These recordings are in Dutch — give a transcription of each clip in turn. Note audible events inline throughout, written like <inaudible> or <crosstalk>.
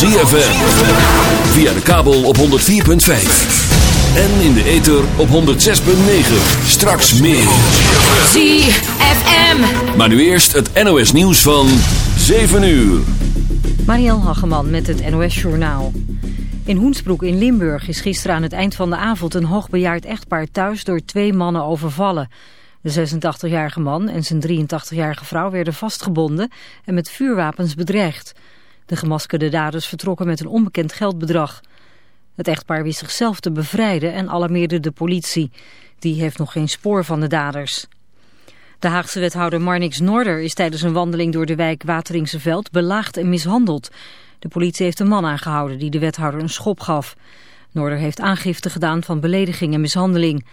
ZFM. Via de kabel op 104.5. En in de ether op 106.9. Straks meer. ZFM. Maar nu eerst het NOS nieuws van 7 uur. Mariel Hageman met het NOS Journaal. In Hoensbroek in Limburg is gisteren aan het eind van de avond een hoogbejaard echtpaar thuis door twee mannen overvallen. De 86-jarige man en zijn 83-jarige vrouw werden vastgebonden en met vuurwapens bedreigd. De gemaskerde daders vertrokken met een onbekend geldbedrag. Het echtpaar wist zichzelf te bevrijden en alarmeerde de politie. Die heeft nog geen spoor van de daders. De Haagse wethouder Marnix Noorder is tijdens een wandeling door de wijk Wateringse Veld belaagd en mishandeld. De politie heeft een man aangehouden die de wethouder een schop gaf. Noorder heeft aangifte gedaan van belediging en mishandeling.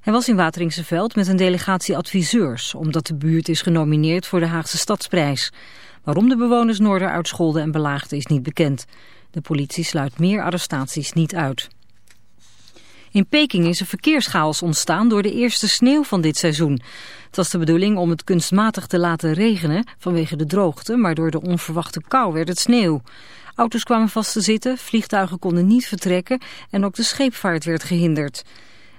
Hij was in Wateringse Veld met een delegatie adviseurs, omdat de buurt is genomineerd voor de Haagse Stadsprijs. Waarom de bewoners Noorder uitscholden en belaagden is niet bekend. De politie sluit meer arrestaties niet uit. In Peking is een verkeerschaos ontstaan door de eerste sneeuw van dit seizoen. Het was de bedoeling om het kunstmatig te laten regenen vanwege de droogte, maar door de onverwachte kou werd het sneeuw. Auto's kwamen vast te zitten, vliegtuigen konden niet vertrekken en ook de scheepvaart werd gehinderd.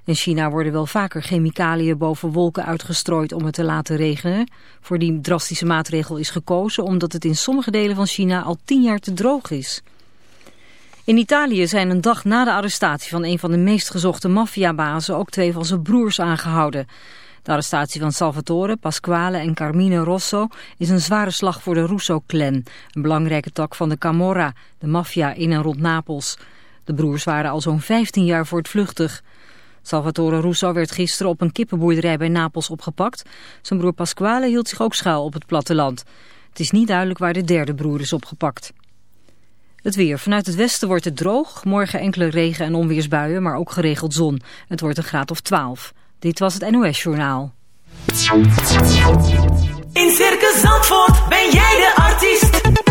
In China worden wel vaker chemicaliën boven wolken uitgestrooid om het te laten regenen. Voor die drastische maatregel is gekozen omdat het in sommige delen van China al tien jaar te droog is. In Italië zijn een dag na de arrestatie van een van de meest gezochte maffiabazen ook twee van zijn broers aangehouden. De arrestatie van Salvatore, Pasquale en Carmine Rosso is een zware slag voor de Russo-clan, een belangrijke tak van de Camorra, de maffia in en rond Napels. De broers waren al zo'n 15 jaar voortvluchtig. Salvatore Russo werd gisteren op een kippenboerderij bij Napels opgepakt. Zijn broer Pasquale hield zich ook schuil op het platteland. Het is niet duidelijk waar de derde broer is opgepakt. Het weer. Vanuit het westen wordt het droog. Morgen enkele regen- en onweersbuien, maar ook geregeld zon. Het wordt een graad of 12. Dit was het NOS Journaal. In Circus Zandvoort ben jij de artiest.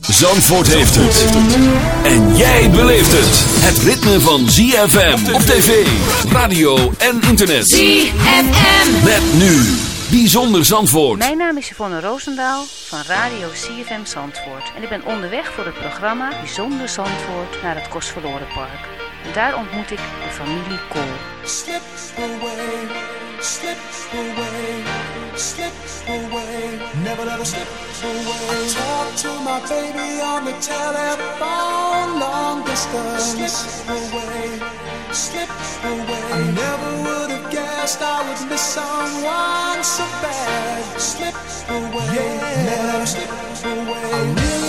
Zandvoort heeft het. En jij beleeft het. Het ritme van ZFM op tv, radio en internet. ZFM. Met nu. Bijzonder Zandvoort. Mijn naam is Yvonne Roosendaal van Radio CFM Zandvoort. En ik ben onderweg voor het programma Bijzonder Zandvoort naar het Kostverloren Park. En daar ontmoet ik de familie Kool. Slip away, slip away, never let her slip away. I talk to my baby on the telephone, long distance. Slip away, slip away. I never would have guessed I would miss someone so bad. Slip away, yeah. never let her slip away.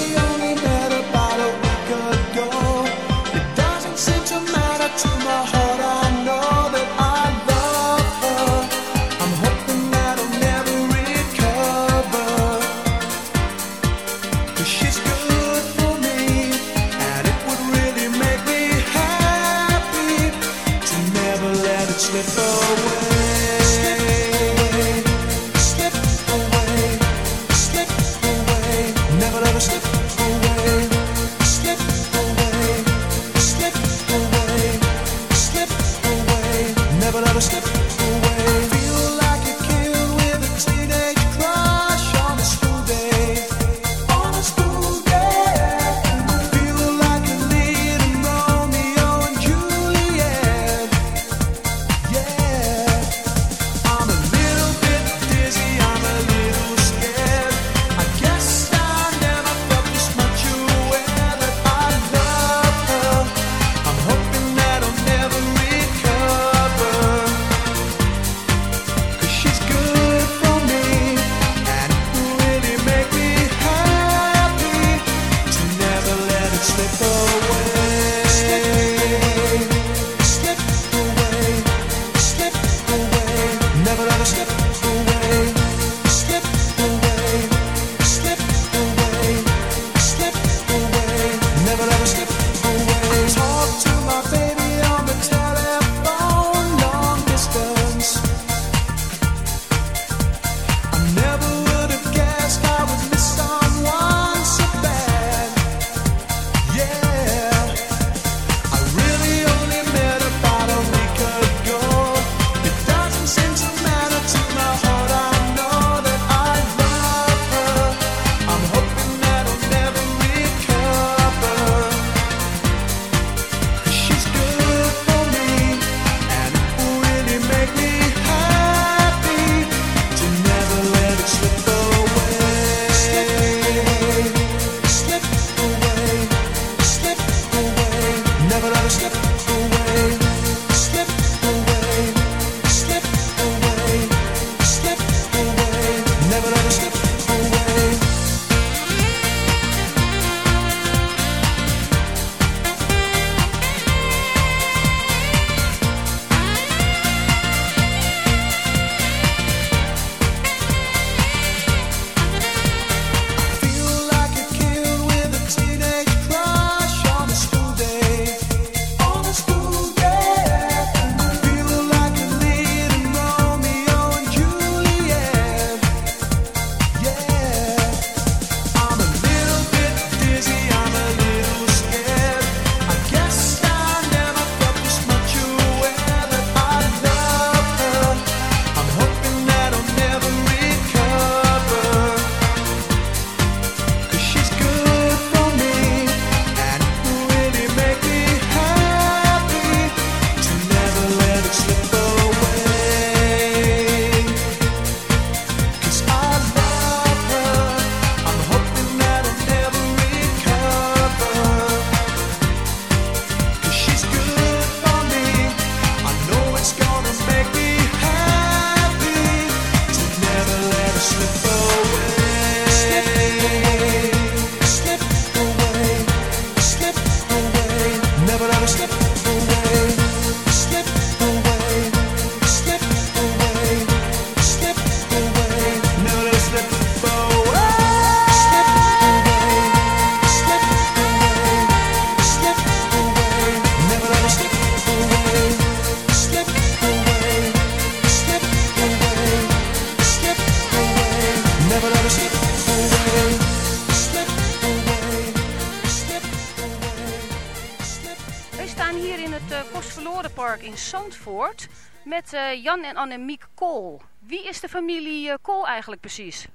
Met uh, Jan en Annemiek Kool. Wie is de familie uh, Kool eigenlijk precies?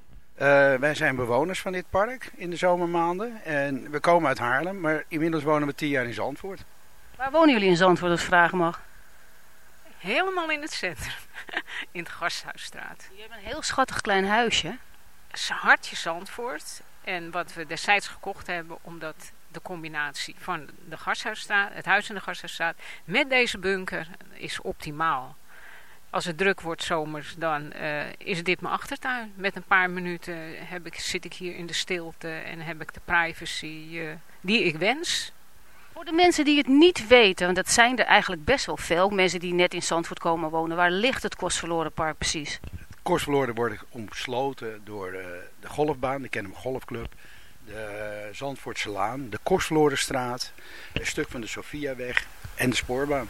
wij zijn bewoners van dit park in de zomermaanden. En we komen uit Haarlem, maar inmiddels wonen we tien jaar in Zandvoort. Waar wonen jullie in Zandvoort, als ik vragen mag? Helemaal in het centrum, <laughs> in de Gasthuisstraat. Je hebt een heel schattig klein huisje. Hartje Zandvoort. En wat we destijds gekocht hebben, omdat de combinatie van de Gasthuisstraat, het huis in de Gasthuisstraat met deze bunker is optimaal. Als het druk wordt zomers, dan uh, is dit mijn achtertuin. Met een paar minuten heb ik, zit ik hier in de stilte en heb ik de privacy uh, die ik wens. Voor de mensen die het niet weten, want dat zijn er eigenlijk best wel veel, mensen die net in Zandvoort komen wonen, waar ligt het Kostverloren Park precies? Het Kostverloren wordt omsloten door uh, de golfbaan, de Kennem Golfclub de Zandvoortse Laan, de Kostverlorenstraat, een stuk van de Sofiaweg en de spoorbaan.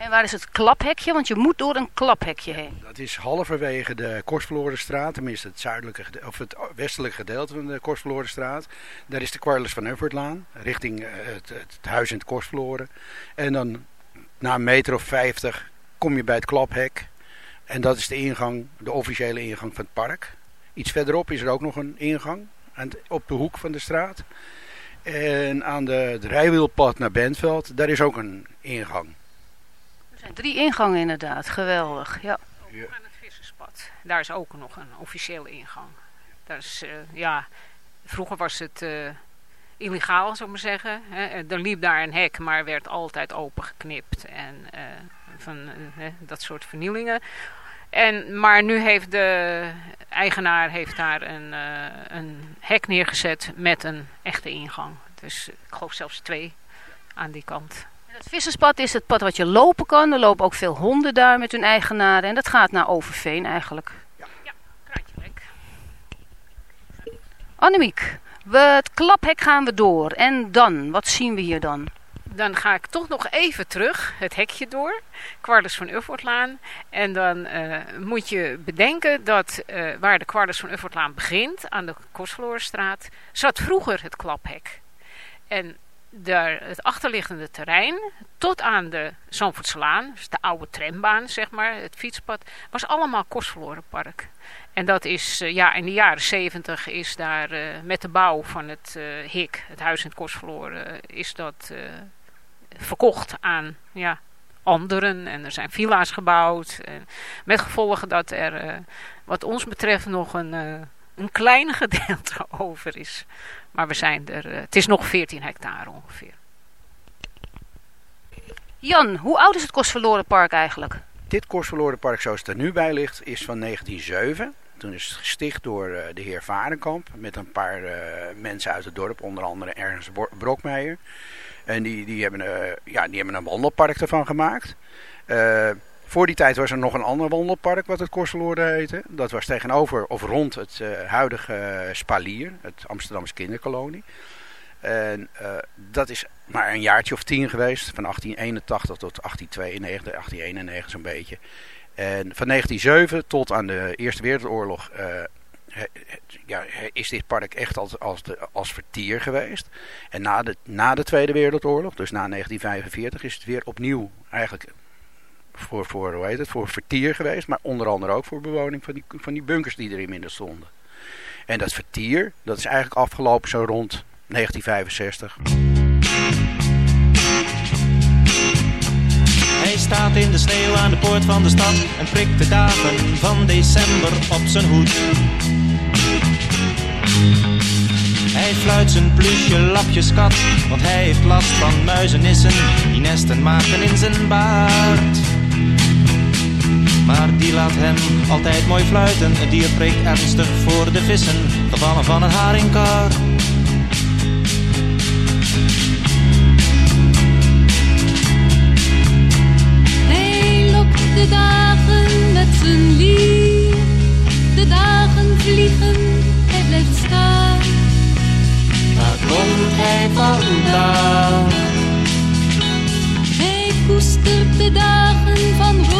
En waar is het klaphekje? Want je moet door een klaphekje heen. Dat is halverwege de Kostverlorenstraat, tenminste het, zuidelijke, of het westelijke gedeelte van de Kostverlorenstraat. Daar is de Quarles van Uffertlaan, richting eh, het, het, huis in het Kostverloren. En dan na een meter of vijftig kom je bij het klaphek. En dat is de ingang, de officiële ingang van het park. Iets verderop is er ook nog een ingang op de hoek van de straat. En aan de, het rijwielpad naar Bentveld, daar is ook een ingang. Er zijn drie ingangen inderdaad, geweldig. Ja. ja. Aan het visserspad, daar is ook nog een officiële ingang. Daar is, uh, ja, vroeger was het uh, illegaal, zou ik maar zeggen. Hè. Er liep daar een hek, maar werd altijd opengeknipt en uh, van dat soort vernielingen. En, maar nu heeft de eigenaar heeft daar een, uh, een hek neergezet met een echte ingang. Dus ik geloof zelfs twee aan die kant. Het visserspad is het pad wat je lopen kan. Er lopen ook veel honden daar met hun eigenaren. En dat gaat naar Overveen eigenlijk. Ja, ja kraantje lek. Annemiek, we, het klaphek gaan we door. En dan, wat zien we hier dan? dan ga ik toch nog even terug het hekje door. Quarles van Uffortlaan. En dan uh, moet je bedenken dat uh, waar de Quarles van Uffortlaan begint, aan de Kostverlorenstraat, zat vroeger het klaphek. En daar, het achterliggende terrein, tot aan de Zandvoortslaan, dus de oude trambaan, zeg maar, het fietspad, was allemaal Kostverlorenpark. En dat is, uh, ja, in de jaren zeventig is daar met de bouw van het HIK, het Huis in het Kostverloren, is dat verkocht aan ja, anderen. En er zijn villa's gebouwd. En met gevolgen dat er uh, wat ons betreft nog een, uh, een klein gedeelte <laughs> over is. Maar we zijn er, uh, het is nog 14 hectare ongeveer. Jan, hoe oud is het Kostverloren Park eigenlijk? Dit Kostverloren Park zoals het er nu bij ligt is van 1907. Toen is het gesticht door de heer Varenkamp met een paar mensen uit het dorp, onder andere Ernst Brokmeijer. En die, die, hebben, uh, ja, die hebben een wandelpark ervan gemaakt. Uh, voor die tijd was er nog een ander wandelpark wat het Korseloorde heette. Dat was tegenover of rond het uh, huidige Spalier, het Amsterdamse kinderkolonie. En dat is maar een jaartje of tien geweest, van 1881 tot 1892, 1891 zo'n beetje. En van 1907 tot aan de Eerste Wereldoorlog ja, is dit park echt als, als, de, als vertier geweest. En na de, na de Tweede Wereldoorlog, dus na 1945, is het weer opnieuw eigenlijk voor, voor, hoe voor vertier geweest. Maar onder andere ook voor bewoning van die, van die bunkers die er inmiddels stonden. En dat vertier, dat is eigenlijk afgelopen zo rond 1965. Hij staat in de sneeuw aan de poort van de stad en prikt de dagen van december op zijn hoed. Hij fluit zijn plusje lapjeskat, want hij heeft last van muizenissen die nesten maken in zijn baard. Maar die laat hem altijd mooi fluiten, het dier preekt ernstig voor de vissen, gevallen van een haringkar. Hij lokt de dagen met zijn lief, de dagen vliegen, hij blijft staan komt hij vandaan? Koestert de dagen van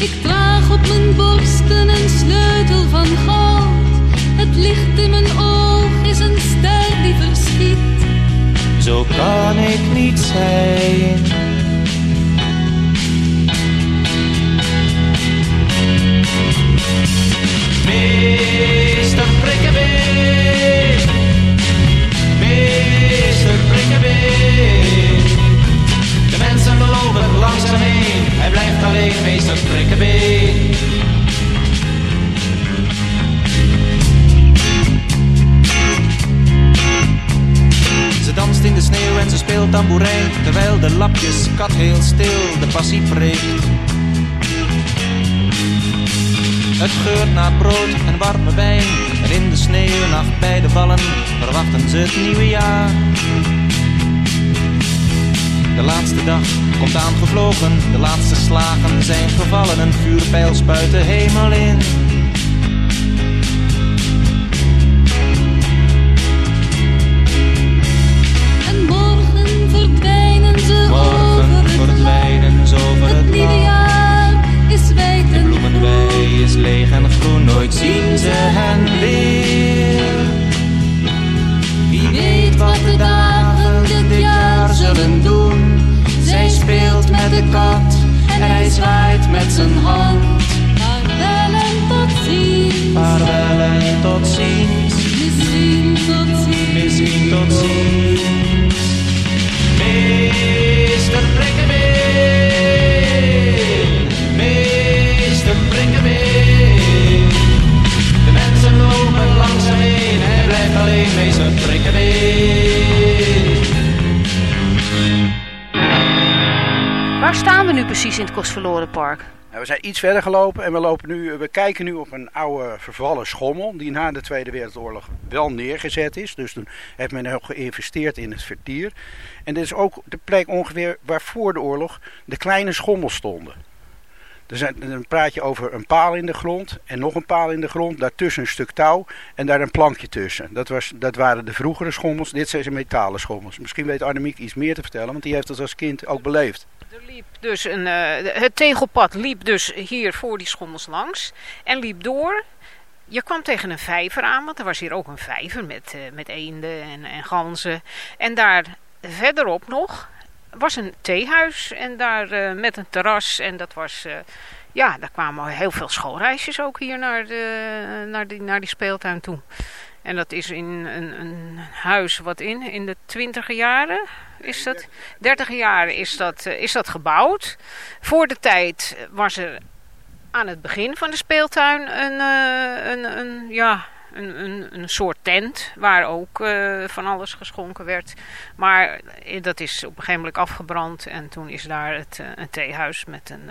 Ik draag op mijn borsten een sleutel van goud. Het licht in mijn oog is een ster die verschiet. Zo kan ik niet zijn. Hij blijft alleen meester Prikkebeen. Ze danst in de sneeuw en ze speelt tamboerijn Terwijl de lapjes kat heel stil de passie preekt Het geurt naar brood en warme wijn En in de sneeuwnacht bij de vallen Verwachten ze het nieuwe jaar De laatste dag komt aangevlogen. De laatste slagen zijn gevallen Een vuurpijl spuit de hemel in Waar staan we nu precies in het Kostverloren Park? Nou, we zijn iets verder gelopen en we, lopen nu, we kijken nu op een oude vervallen schommel die na de Tweede Wereldoorlog wel neergezet is. Dus toen heeft men ook geïnvesteerd in het vertier. En dit is ook de plek ongeveer waar voor de oorlog de kleine schommels stonden. Er dan praat je over een paal in de grond en nog een paal in de grond, daartussen een stuk touw en daar een plankje tussen. Dat, was, dat waren de vroegere schommels, dit zijn metalen schommels. Misschien weet Annemiek iets meer te vertellen, want die heeft dat als kind ook beleefd. Er liep dus een, eh, het tegelpad liep dus hier voor die schommels langs en liep door. Je kwam tegen een vijver aan, want er was hier ook een vijver met, eh, met eenden en, en ganzen. En daar verderop nog was een theehuis en daar eh, met een terras. En dat was, ja, daar kwamen heel veel schoolreisjes ook hier naar, de, naar, die, naar die speeltuin toe. En dat is in een, een huis wat in, in de twintiger jaren is dat, dertiger jaren is dat, eh, is dat gebouwd. Voor de tijd was er aan het begin van de speeltuin een, eh, een, een, ja, een, een, een soort tent waar ook eh, van alles geschonken werd. Maar dat is op een gegeven moment afgebrand en toen is daar het, een theehuis met een...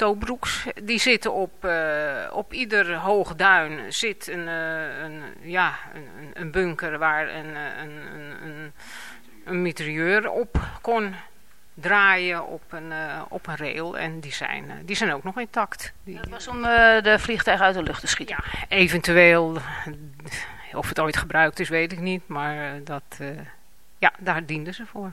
Tobroeks, die zitten op, uh, op ieder hoog duin zit een, uh, een, ja, een, een bunker waar een, een, een, een mitrailleur op kon draaien op een, uh, op een rail. En die zijn, die zijn ook nog intact. Die, dat was om de vliegtuigen uit de lucht te schieten? Ja, eventueel. Of het ooit gebruikt is, weet ik niet. Maar dat, ja, daar dienden ze voor.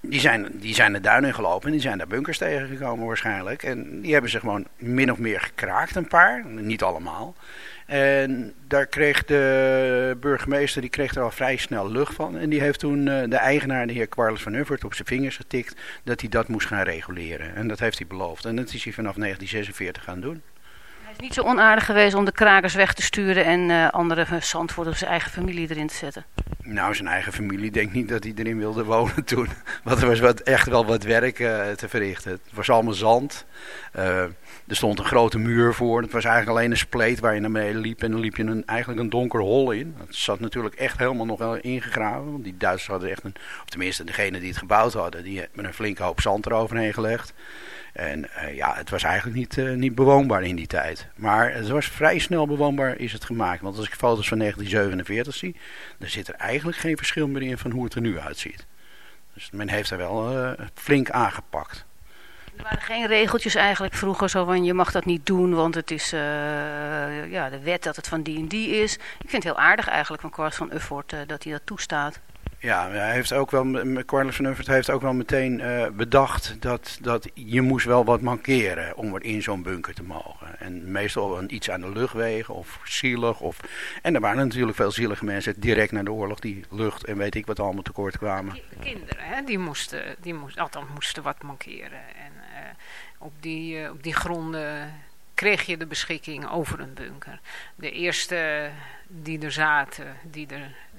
Die zijn, die zijn de duinen gelopen en die zijn daar bunkers tegengekomen waarschijnlijk. En die hebben ze gewoon min of meer gekraakt, een paar. Niet allemaal. En daar kreeg de burgemeester die kreeg er al vrij snel lucht van. En die heeft toen de eigenaar, de heer Quarles van Uffert, op zijn vingers getikt dat hij dat moest gaan reguleren. En dat heeft hij beloofd. En dat is hij vanaf 1946 gaan doen niet zo onaardig geweest om de krakers weg te sturen en uh, andere Zandvoort of zijn eigen familie erin te zetten? Nou, zijn eigen familie denk niet dat hij erin wilde wonen <laughs> toen. Want er was wat, echt wel wat werk uh, te verrichten. Het was allemaal zand. Er stond een grote muur voor. Het was eigenlijk alleen een spleet waar je naar beneden liep. En dan liep je een, eigenlijk een donker hol in. Dat zat natuurlijk echt helemaal nog wel ingegraven. Want die Duitsers hadden echt een... Of tenminste, degene die het gebouwd hadden, die hebben een flinke hoop zand eroverheen gelegd. En uh, ja, het was eigenlijk niet, uh, niet bewoonbaar in die tijd. Maar het was vrij snel bewoonbaar is het gemaakt. Want als ik foto's van 1947 zie, dan zit er eigenlijk geen verschil meer in van hoe het er nu uitziet. Dus men heeft er wel uh, flink aangepakt. Er waren geen regeltjes eigenlijk vroeger zo van je mag dat niet doen, want het is ja, de wet dat het van die en die is. Ik vind het heel aardig eigenlijk van Kwart van Uffort dat hij dat toestaat. Ja, hij heeft ook wel, Cornelis van Uffert heeft ook wel meteen uh, bedacht dat, dat je moest wel wat mankeren om in zo'n bunker te mogen. En meestal iets aan de luchtwegen of zielig. Of, en er waren natuurlijk veel zielige mensen direct na de oorlog die lucht en weet ik wat allemaal tekort kwamen. De kinderen, hè, die moesten, die moesten, althans moesten wat mankeren. En uh, op, die, uh, op die gronden kreeg je de beschikking over een bunker. De eerste die er zaten, die er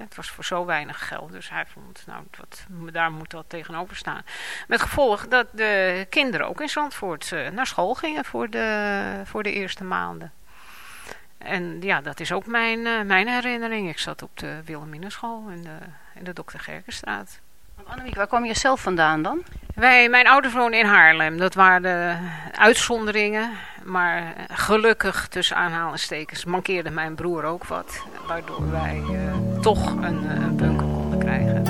Het was voor zo weinig geld. Dus hij vond, nou, wat, daar moet dat tegenover staan. Met gevolg dat de kinderen ook in Zandvoort uh, naar school gingen voor de, voor de eerste maanden. En ja, dat is ook mijn, uh, mijn herinnering. Ik zat op de Wilhelminenschool in de, in de Dr. Gerkenstraat. Annemiek, waar kwam je zelf vandaan dan? Wij, mijn ouders woonden in Haarlem. Dat waren de uitzonderingen. Maar gelukkig, tussen aanhalingstekens, mankeerde mijn broer ook wat. Waardoor wij uh, toch een, een bunker konden krijgen.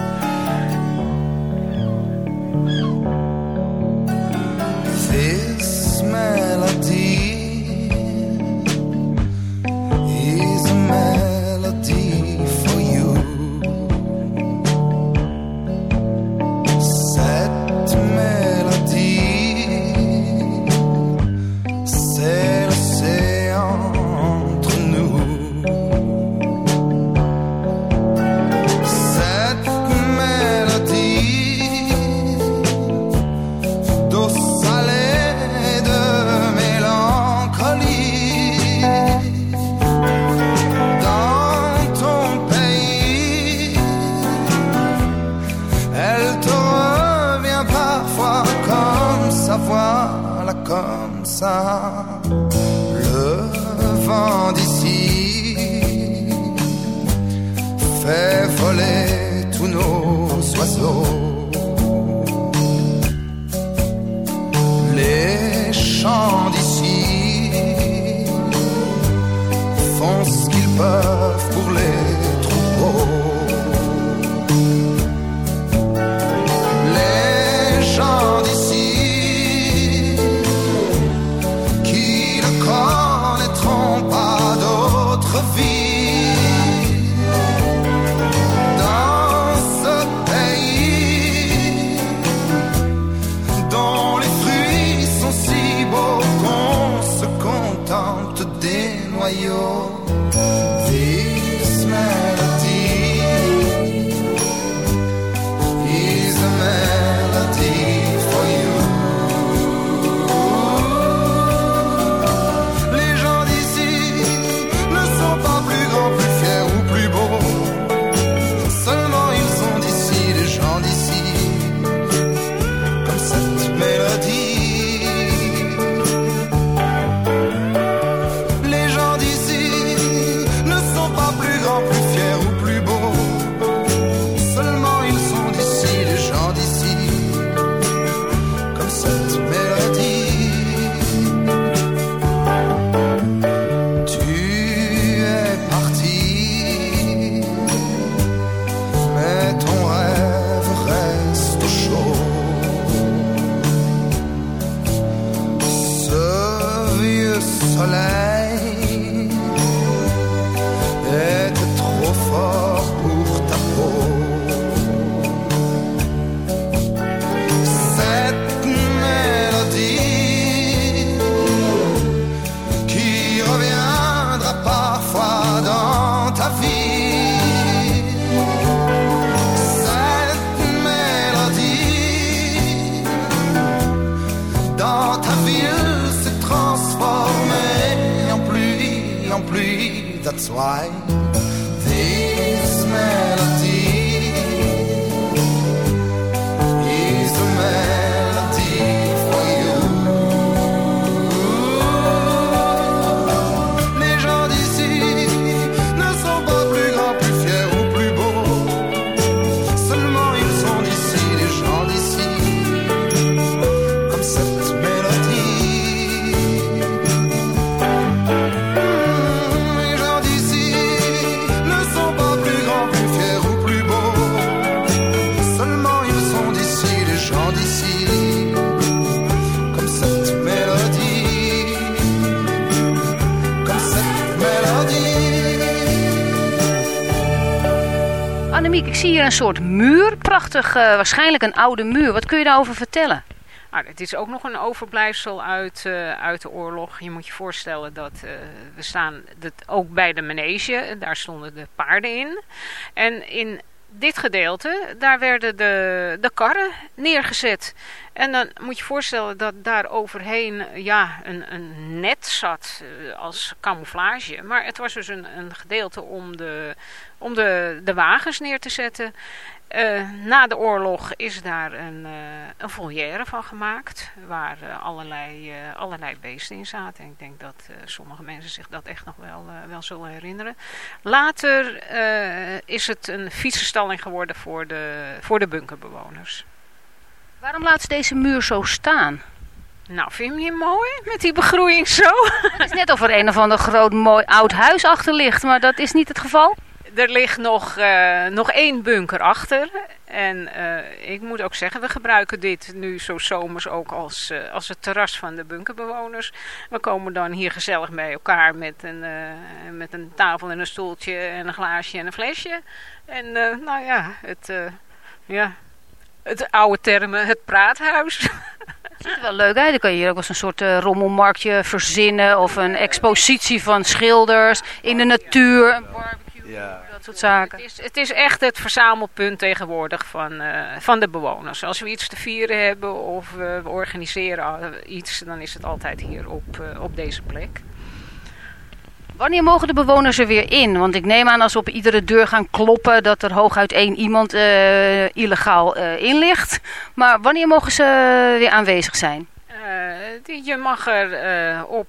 Zie hier een soort muur. Prachtig, eh, waarschijnlijk een oude muur. Wat kun je daarover vertellen? Nou, het is ook nog een overblijfsel uit, eh, uit de oorlog. Je moet je voorstellen dat eh, we staan dat ook bij de manege. Daar stonden de paarden in. En in dit gedeelte, daar werden de, de karren neergezet. En dan moet je voorstellen dat daar overheen ja, een, een net zat als camouflage. Maar het was dus een, een gedeelte om, de, om de, de wagens neer te zetten. Uh, na de oorlog is daar een, uh, een volière van gemaakt. Waar uh, allerlei, allerlei beesten in zaten. En ik denk dat sommige mensen zich dat echt nog wel, wel zullen herinneren. Later is het een fietsenstalling geworden voor de, voor de bunkerbewoners. Waarom laat ze deze muur zo staan? Nou, vind je hem niet mooi? Met die begroeiing zo? Het is net of er een of ander groot mooi oud huis achter ligt. Maar dat is niet het geval? Er ligt nog, uh, nog één bunker achter. En uh, ik moet ook zeggen, we gebruiken dit nu zo zomers ook als, uh, als het terras van de bunkerbewoners. We komen dan hier gezellig bij elkaar met een, met een tafel en een stoeltje en een glaasje en een flesje. En nou ja, het, ja, het oude termen, het praathuis. <laughs> Het ziet er wel leuk uit. Dan kan je hier ook eens een soort uh, rommelmarktje verzinnen. Of een expositie van schilders in de natuur. Een barbecue, ja. Dat soort zaken. Het is, het is echt het verzamelpunt tegenwoordig van, uh, van de bewoners. Als we iets te vieren hebben of uh, we organiseren iets, dan is het altijd hier op, op deze plek. Wanneer mogen de bewoners er weer in? Want ik neem aan als we op iedere deur gaan kloppen dat er hooguit één iemand uh, illegaal in ligt. Maar wanneer mogen ze weer aanwezig zijn? Je mag er op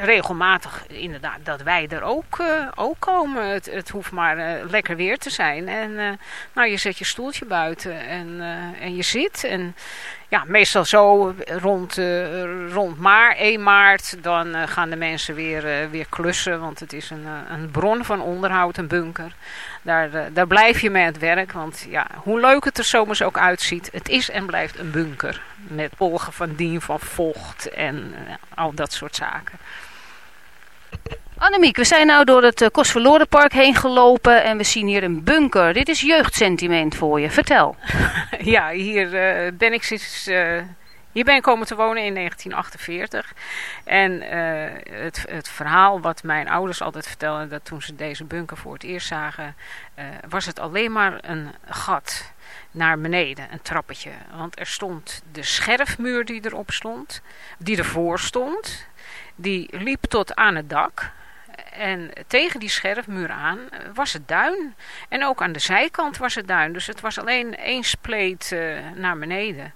regelmatig inderdaad dat wij er ook, uh, ook komen. Het, het hoeft maar uh, lekker weer te zijn. En uh, nou, je zet je stoeltje buiten en, en je zit. En ja, meestal zo rond, rond maar 1 maart, dan gaan de mensen weer, weer klussen. Want het is een, een bron van onderhoud, een bunker. Daar, daar blijf je mee aan het werk. Want ja, hoe leuk het er zomers ook uitziet, het is en blijft een bunker. Met polgen van dien, van vocht en al dat soort zaken. Annemiek, we zijn nou door het Kostverlorenpark heen gelopen en we zien hier een bunker. Dit is jeugdsentiment voor je. Vertel. <laughs> ja, hier uh, ben ik sinds... Uh, hier ben ik komen te wonen in 1948. En het, het verhaal wat mijn ouders altijd vertelden, dat toen ze deze bunker voor het eerst zagen, was het alleen maar een gat naar beneden, een trappetje. Want er stond de scherfmuur die erop stond, die ervoor stond, die liep tot aan het dak. En tegen die scherfmuur aan was het duin. En ook aan de zijkant was het duin. Dus het was alleen één spleet uh, naar beneden.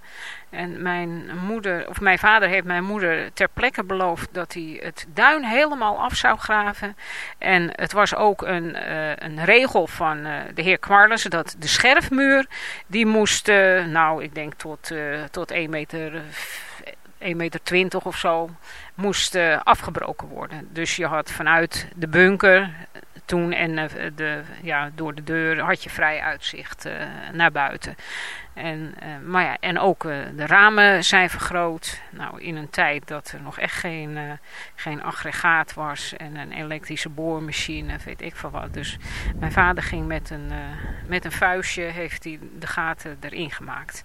En mijn moeder, of mijn vader heeft mijn moeder ter plekke beloofd dat hij het duin helemaal af zou graven. En het was ook een, uh, een regel van de heer Kwarles dat de scherfmuur, die moest, nou ik denk tot, tot 1 meter... 1,20 meter 20 of zo, moest uh, afgebroken worden. Dus je had vanuit de bunker toen en uh, de, ja, door de deur had je vrij uitzicht uh, naar buiten. En, maar ja, en ook de ramen zijn vergroot. Nou, in een tijd dat er nog echt geen, geen aggregaat was en een elektrische boormachine, weet ik van wat. Dus mijn vader ging met een, met een vuistje, heeft hij de gaten erin gemaakt.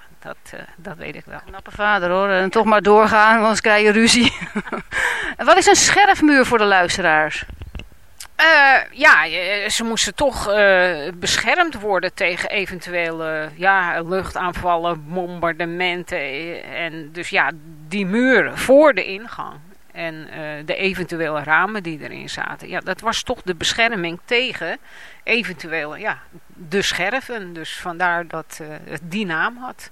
Dat, uh, dat weet ik wel. Knappe vader hoor. En toch maar doorgaan, anders krijg je ruzie. <laughs> wat is een scherfmuur voor de luisteraars? Uh, ja, ze moesten toch uh, beschermd worden tegen eventuele ja, luchtaanvallen, bombardementen. En dus ja, die muur voor de ingang. En eh, de eventuele ramen die erin zaten. Ja, dat was toch de bescherming tegen eventuele, ja, de scherven. Dus vandaar dat het die naam had.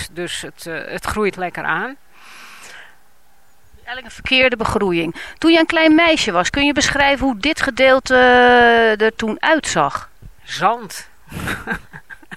dus het, uh, het groeit lekker aan. Eigenlijk een verkeerde begroeiing. Toen je een klein meisje was, kun je beschrijven hoe dit gedeelte uh, er toen uitzag? Zand.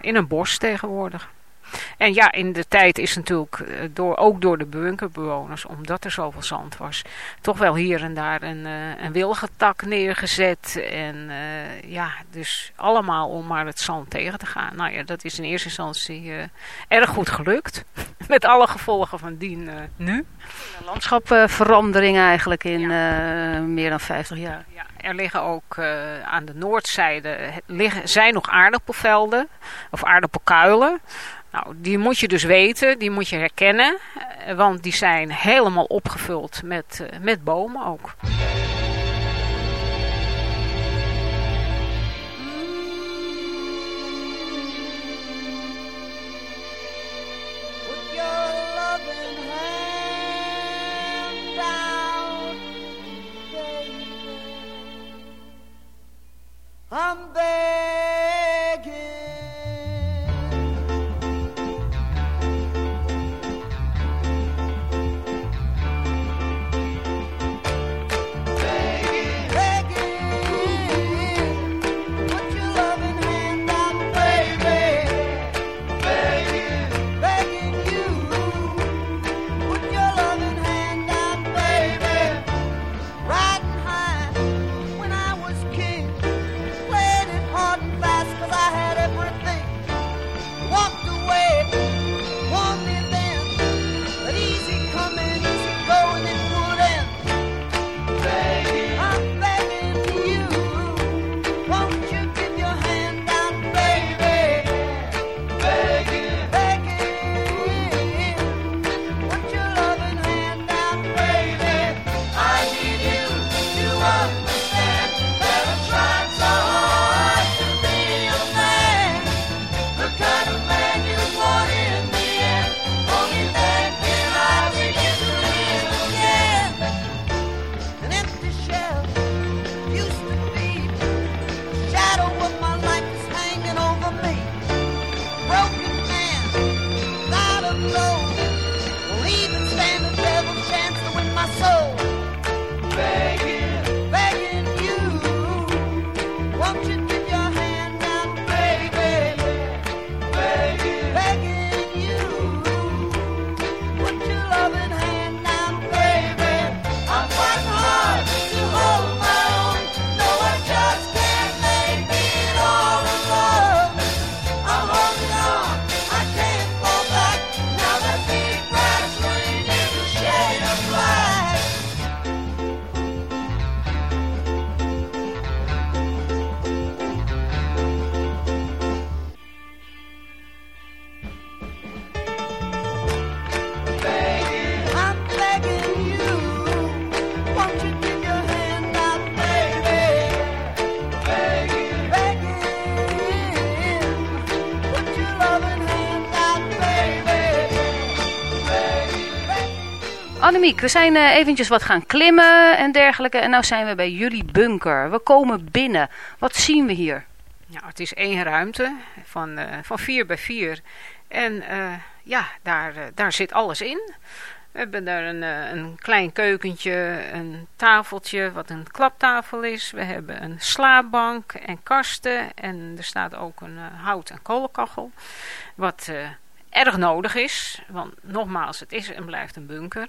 in een bos tegenwoordig. En ja, in de tijd is natuurlijk, door, ook door de bunkerbewoners, omdat er zoveel zand was, toch wel hier en daar een, uh, een wilgetak neergezet. En uh, ja, dus allemaal om maar het zand tegen te gaan. Nou ja, dat is in eerste instantie uh, erg goed gelukt. <laughs> Met alle gevolgen van dien nu. Landschapverandering eigenlijk in ja. meer dan 50 jaar. Ja, er liggen ook aan de noordzijde, liggen, zijn nog aardappelvelden of aardappelkuilen. Nou, die moet je dus weten, die moet je herkennen, want die zijn helemaal opgevuld met, uh, met bomen ook. We zijn uh, eventjes wat gaan klimmen en dergelijke. En nu zijn we bij jullie bunker. We komen binnen. Wat zien we hier? Ja, het is één ruimte van, uh, van vier bij vier. En uh, ja, daar, daar zit alles in. We hebben daar een, een klein keukentje, een tafeltje wat een klaptafel is. We hebben een slaapbank en kasten. En er staat ook een hout- en kolenkachel. Wat erg nodig is. Want nogmaals, het is en blijft een bunker.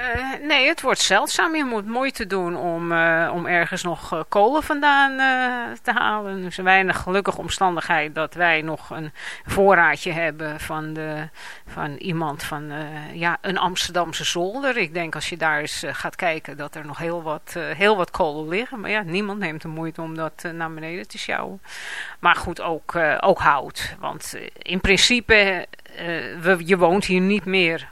Uh, nee, het wordt zeldzaam. Je moet moeite doen om, uh, om ergens nog uh, kolen vandaan te halen. Dus een weinig gelukkige omstandigheid dat wij nog een voorraadje hebben van, de, van iemand van ja, een Amsterdamse zolder. Ik denk als je daar eens gaat kijken dat er nog heel wat, heel wat kolen liggen. Maar ja, niemand neemt de moeite om dat naar beneden te sjouwen. Maar goed, ook, ook hout. Want in principe, we, je woont hier niet meer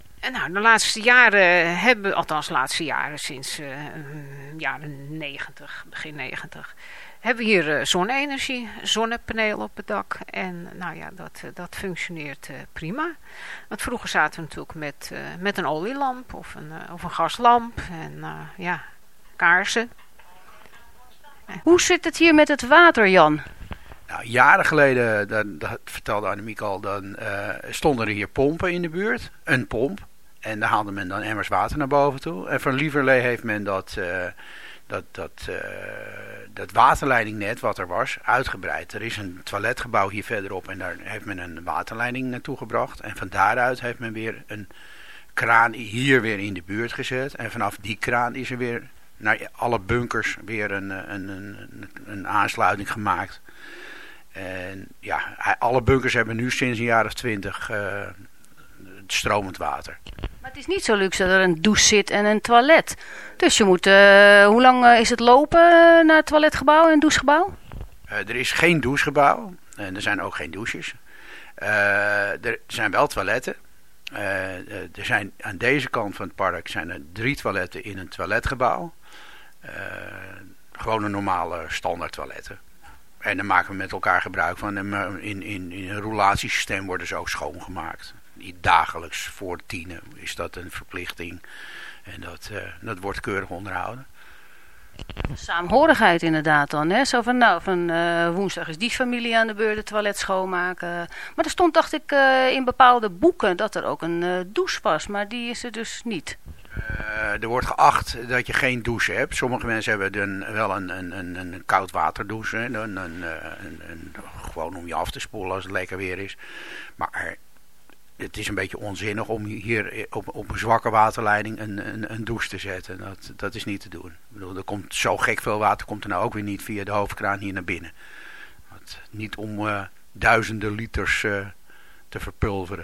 En nou, de laatste jaren hebben, althans de laatste jaren, sinds uh, jaren 90, begin 90, hebben we hier uh, zonne-energie, zonnepanelen op het dak. En nou ja, dat, uh, dat functioneert prima. Want vroeger zaten we natuurlijk met, met een olielamp of een, of een gaslamp en ja, kaarsen. Hoe zit het hier met het water, Jan? Nou, jaren geleden, dat, dat vertelde Annemiek al, dan stonden er hier pompen in de buurt. Een pomp. En daar haalde men dan emmers water naar boven toe. En van Lieverlee heeft men dat, uh, dat, dat, uh, dat waterleidingnet wat er was uitgebreid. Er is een toiletgebouw hier verderop en daar heeft men een waterleiding naartoe gebracht. En van daaruit heeft men weer een kraan hier weer in de buurt gezet. En vanaf die kraan is er weer naar alle bunkers weer een, een, een, een aansluiting gemaakt. En ja, alle bunkers hebben nu sinds een jaar of twintig stromend water. Maar het is niet zo luxe dat er een douche zit en een toilet. Dus je moet, uh, hoe lang uh, is het lopen naar het toiletgebouw en douchegebouw? Uh, er is geen douchegebouw en er zijn ook geen douches. er zijn wel toiletten. er zijn aan deze kant van het park zijn er drie toiletten in een toiletgebouw. gewoon een normale standaard toiletten. En daar maken we met elkaar gebruik van. En in, in, in een roulatiesysteem worden ze ook schoongemaakt dagelijks voor tienen is dat een verplichting. En dat, uh, dat wordt keurig onderhouden. Saamhorigheid inderdaad dan. Hè? Zo van, nou, van uh, woensdag is die familie aan de beurt het toilet schoonmaken. Maar er stond, dacht ik, uh, in bepaalde boeken dat er ook een douche was. Maar die is er dus niet. er wordt geacht dat je geen douche hebt. Sommige mensen hebben een, wel een, een, een, een koud waterdouche. Een, een, een, een, gewoon om je af te spoelen als het lekker weer is. Maar het is een beetje onzinnig om hier op, op een zwakke waterleiding een, een, een, douche te zetten. Dat, dat is niet te doen. Ik bedoel, er komt zo gek veel water komt er nou ook weer niet via de hoofdkraan hier naar binnen. Niet om uh, duizenden liters uh, te verpulveren.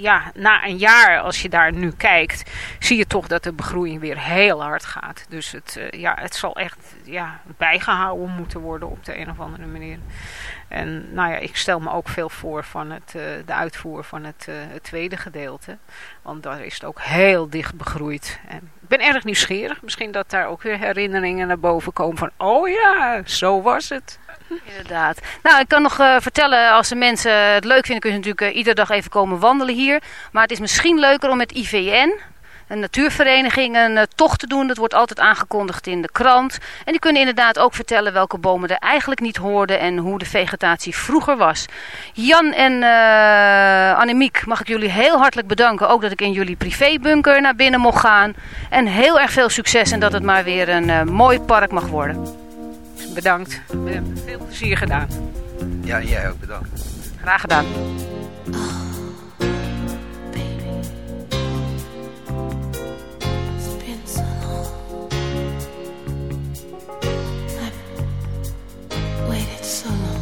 ja, na een jaar, als je daar nu kijkt, zie je toch dat de begroeiing weer heel hard gaat. Dus het, eh, ja, het zal echt ja, bijgehouden moeten worden op de een of andere manier. En nou ja, ik stel me ook veel voor van het, eh, de uitvoer van het, eh, het tweede gedeelte. Want daar is het ook heel dicht begroeid. En ik ben erg nieuwsgierig. Misschien dat daar ook weer herinneringen naar boven komen van... Oh ja, zo was het. Inderdaad. Nou, ik kan nog eh, vertellen, als de mensen het leuk vinden, kun je natuurlijk eh, iedere dag even komen wandelen hier. Maar het is misschien leuker om met IVN, een natuurvereniging, een eh, tocht te doen. Dat wordt altijd aangekondigd in de krant. En die kunnen inderdaad ook vertellen welke bomen er eigenlijk niet hoorden en hoe de vegetatie vroeger was. Jan en Annemiek, mag ik jullie heel hartelijk bedanken. Ook dat ik in jullie privébunker naar binnen mocht gaan. En heel erg veel succes en dat het maar weer een mooi park mag worden bedankt. We hebben veel plezier gedaan. Ja, jij ook bedankt. Graag gedaan. so.